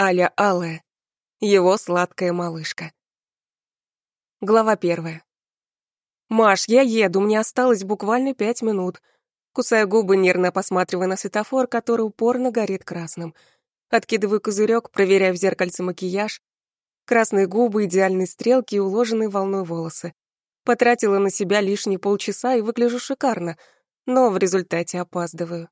Аля Алая, его сладкая малышка. Глава первая. «Маш, я еду, мне осталось буквально пять минут». Кусаю губы, нервно посматривая на светофор, который упорно горит красным. Откидываю козырек, проверяю в зеркальце макияж. Красные губы, идеальные стрелки и уложенные волной волосы. Потратила на себя лишние полчаса и выгляжу шикарно, но в результате опаздываю.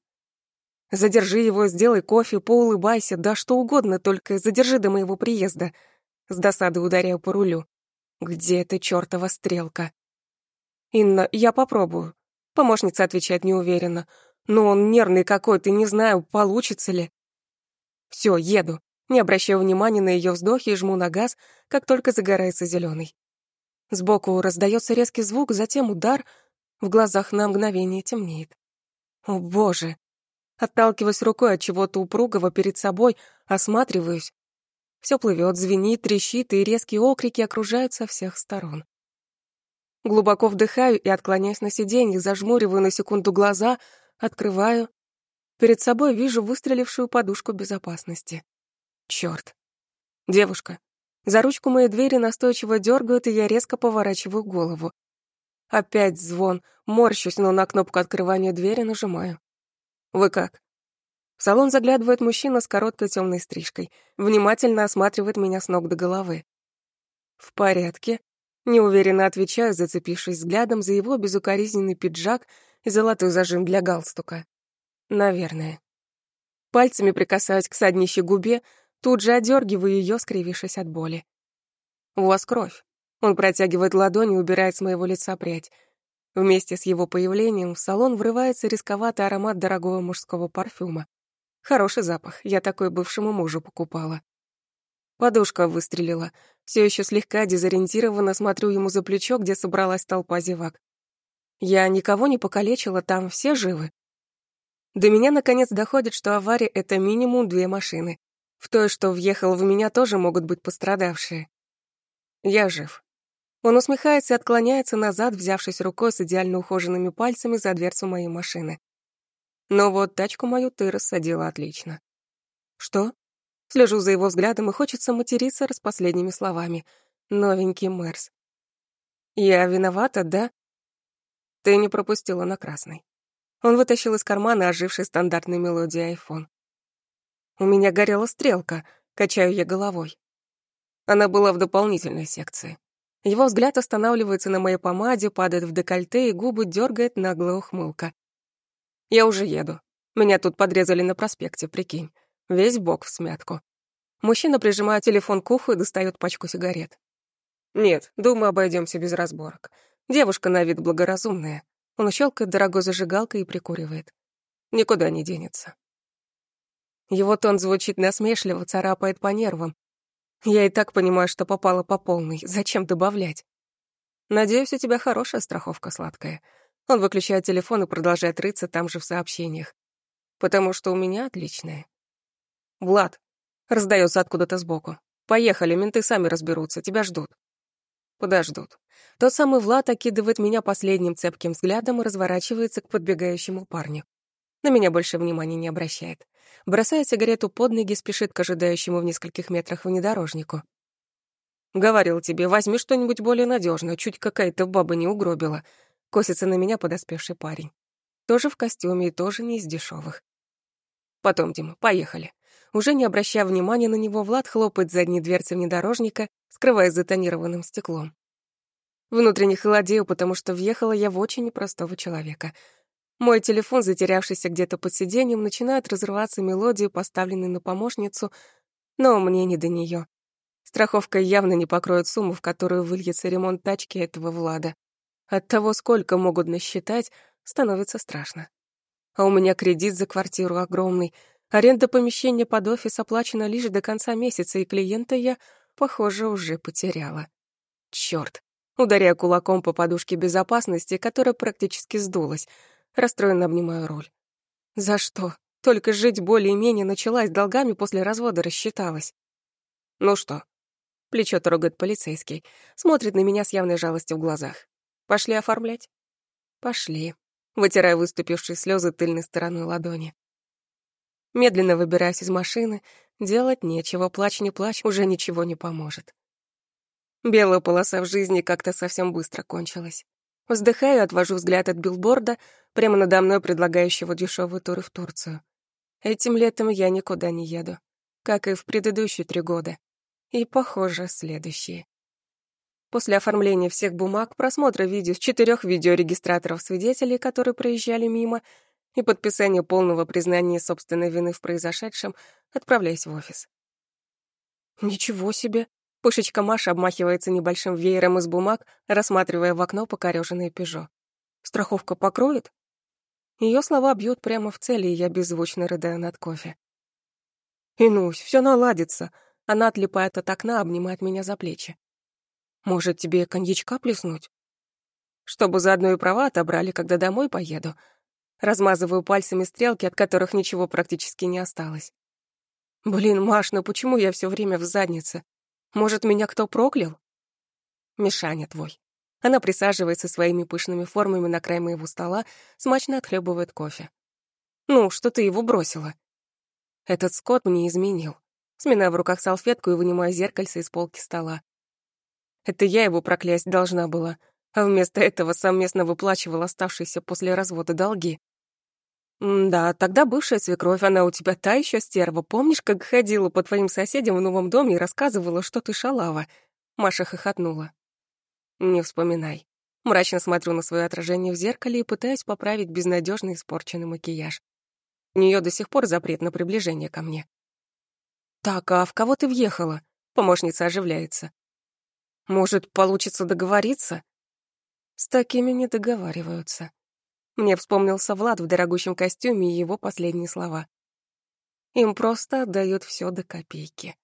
Задержи его, сделай кофе, поулыбайся, да что угодно, только задержи до моего приезда. С досады ударяю по рулю. Где эта чёртова стрелка? Инна, я попробую. Помощница отвечает неуверенно. Но он нервный какой-то, не знаю, получится ли. Все, еду. Не обращаю внимания на ее вздохи жму на газ, как только загорается зеленый. Сбоку раздается резкий звук, затем удар. В глазах на мгновение темнеет. О, боже! Отталкиваюсь рукой от чего-то упругого перед собой, осматриваюсь. Все плывет, звенит, трещит, и резкие окрики окружают со всех сторон. Глубоко вдыхаю и отклоняюсь на сиденье, зажмуриваю на секунду глаза, открываю. Перед собой вижу выстрелившую подушку безопасности. Черт! Девушка. За ручку моей двери настойчиво дергают, и я резко поворачиваю голову. Опять звон, морщусь, но на кнопку открывания двери нажимаю. «Вы как?» В салон заглядывает мужчина с короткой темной стрижкой, внимательно осматривает меня с ног до головы. «В порядке», — неуверенно отвечаю, зацепившись взглядом за его безукоризненный пиджак и золотой зажим для галстука. «Наверное». Пальцами прикасаюсь к саднищей губе, тут же одергиваю ее, скривившись от боли. «У вас кровь». Он протягивает ладонь и убирает с моего лица прядь. Вместе с его появлением в салон врывается рисковатый аромат дорогого мужского парфюма. Хороший запах, я такой бывшему мужу покупала. Подушка выстрелила. Все еще слегка дезориентированно смотрю ему за плечо, где собралась толпа зевак. Я никого не покалечила, там все живы. До меня наконец доходит, что авария — это минимум две машины. В той, что въехал в меня, тоже могут быть пострадавшие. Я жив. Он усмехается и отклоняется назад, взявшись рукой с идеально ухоженными пальцами за дверцу моей машины. Но вот тачку мою ты рассадила отлично. Что? Слежу за его взглядом и хочется материться с последними словами. Новенький Мерс. Я виновата, да? Ты не пропустила на красный. Он вытащил из кармана оживший стандартной мелодии iPhone. У меня горела стрелка, качаю я головой. Она была в дополнительной секции. Его взгляд останавливается на моей помаде, падает в декольте, и губы дергает наглая ухмылка. Я уже еду. Меня тут подрезали на проспекте, прикинь. Весь бок в смятку. Мужчина прижимает телефон к уху и достает пачку сигарет. Нет, думаю, обойдемся без разборок. Девушка на вид благоразумная. Он щелкает дорогой зажигалкой и прикуривает. Никуда не денется. Его тон звучит насмешливо, царапает по нервам, я и так понимаю, что попала по полной. Зачем добавлять? Надеюсь, у тебя хорошая страховка сладкая. Он выключает телефон и продолжает рыться там же в сообщениях. Потому что у меня отличная. Влад. Раздается откуда-то сбоку. Поехали, менты сами разберутся, тебя ждут. Подождут. Тот самый Влад окидывает меня последним цепким взглядом и разворачивается к подбегающему парню. На меня больше внимания не обращает. Бросает сигарету под ноги, спешит к ожидающему в нескольких метрах внедорожнику. «Говорил тебе, возьми что-нибудь более надежное, чуть какая-то баба не угробила», — косится на меня подоспевший парень. Тоже в костюме и тоже не из дешевых. «Потом, Дима, поехали». Уже не обращая внимания на него, Влад хлопает задней дверцы внедорожника, скрываясь за тонированным стеклом. Внутренне холодею, потому что въехала я в очень непростого человека — мой телефон, затерявшийся где-то под сиденьем, начинает разрываться мелодию, поставленной на помощницу, но мне не до нее. Страховка явно не покроет сумму, в которую выльется ремонт тачки этого Влада. От того, сколько могут насчитать, становится страшно. А у меня кредит за квартиру огромный, аренда помещения под офис оплачена лишь до конца месяца, и клиента я, похоже, уже потеряла. Чёрт. Ударяя кулаком по подушке безопасности, которая практически сдулась — Расстроенно обнимаю роль. За что? Только жить более-менее началась, долгами после развода рассчиталась. Ну что? Плечо трогает полицейский. Смотрит на меня с явной жалостью в глазах. Пошли оформлять? Пошли. Вытирая выступившие слезы тыльной стороной ладони. Медленно выбираюсь из машины. Делать нечего, плачь не плачь, уже ничего не поможет. Белая полоса в жизни как-то совсем быстро кончилась. Вздыхаю, отвожу взгляд от билборда, прямо надо мной предлагающего дешевые туры в Турцию. Этим летом я никуда не еду, как и в предыдущие три года. И, похоже, следующие. После оформления всех бумаг, просмотра видео с четырех видеорегистраторов свидетелей, которые проезжали мимо, и подписания полного признания собственной вины в произошедшем, отправляюсь в офис. Ничего себе! Пышечка Маша обмахивается небольшим веером из бумаг, рассматривая в окно покорёженное «Пежо». Страховка покроет? Ее слова бьют прямо в цель, и я беззвучно рыдаю над кофе. «Инусь, все наладится!» Она отлипает от окна, обнимает меня за плечи. «Может, тебе коньячка плеснуть?» «Чтобы заодно и права отобрали, когда домой поеду». Размазываю пальцами стрелки, от которых ничего практически не осталось. «Блин, Маш, ну почему я все время в заднице? Может, меня кто проклял?» «Мишаня твой». Она присаживается своими пышными формами на край моего стола, смачно отхлебывает кофе. «Ну, что ты его бросила?» Этот скот мне изменил. Сминаю в руках салфетку и вынимаю зеркальце из полки стола. Это я его проклясть должна была, а вместо этого совместно выплачивал оставшиеся после развода долги. «Да, тогда бывшая свекровь, она у тебя та еще стерва. Помнишь, как ходила по твоим соседям в новом доме и рассказывала, что ты шалава?» Маша хохотнула. Не вспоминай. Мрачно смотрю на свое отражение в зеркале и пытаюсь поправить безнадежно испорченный макияж. У нее до сих пор запрет на приближение ко мне. «Так, а в кого ты въехала?» Помощница оживляется. «Может, получится договориться?» С такими не договариваются. Мне вспомнился Влад в дорогущем костюме и его последние слова. Им просто отдают все до копейки.